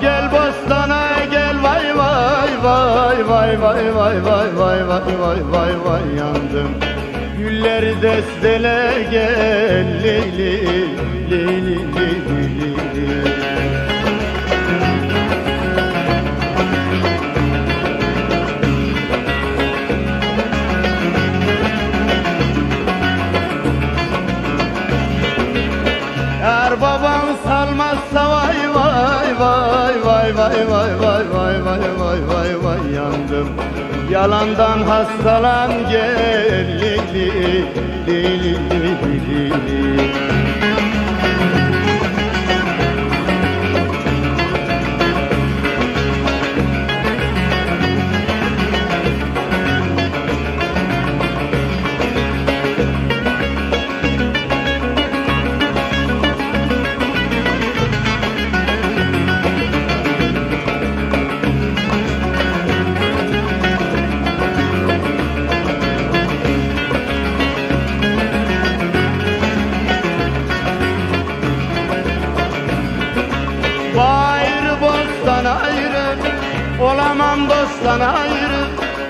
Gel bostana gel vay vay vay vay vay vay vay vay vay vay vay vay yandım Gülleri destele gel leyli leyli leyli leyli Yar vay vay vay vay vay vay vay vay yandım. Yalandan hastalan gel lili lili lili Bayır Olamam dosttan ayrı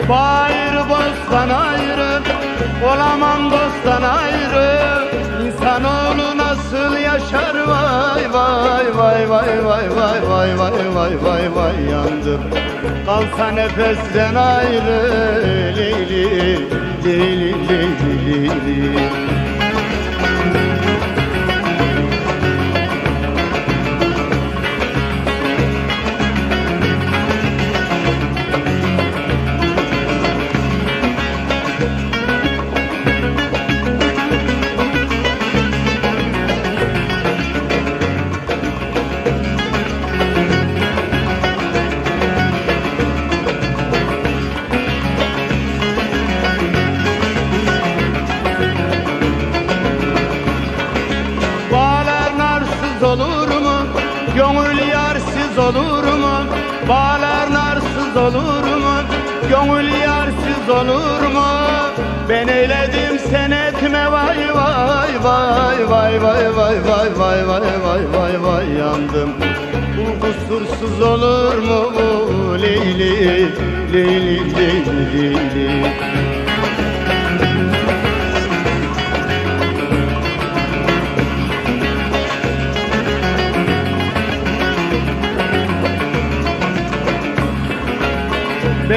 Bayır bostan ayrı Olamam dosttan ayrı İnsanoğlu nasıl yaşar vay vay vay vay vay vay vay vay vay vay vay yandım Kalsa nefesten ayrı Leyli leyli leyli leyli Bağlar olur mu? Bağlar narsız olur mu? Gönül yarsız olur mu? Ben eyledim sen etme vay vay vay vay vay vay vay vay vay vay vay vay yandım Bu kusursuz olur mu Leyli Leyli Leyli Leyli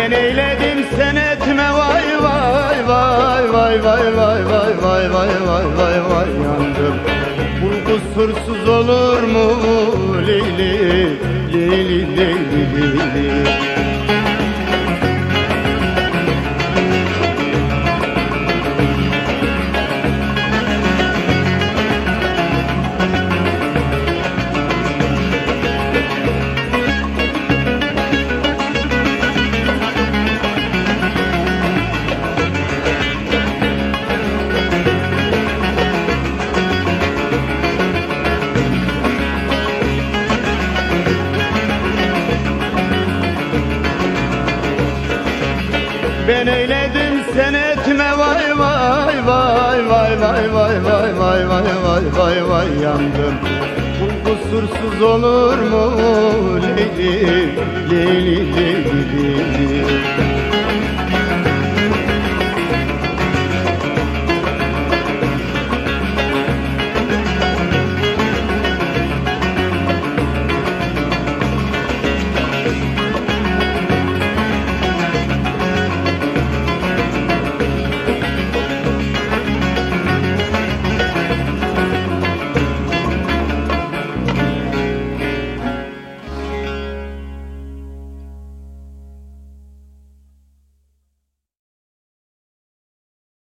Ben eyledim sen etme vay vay vay vay vay vay vay vay vay vay vay vay yandım Bu kusursuz olur mu Leyli Leyli Leyli Leyli Ben eyledim sen etme vay vay vay vay vay vay vay vay vay vay vay vay yandım Bu kusursuz olur mu Leyli Leyli Leyli Leyli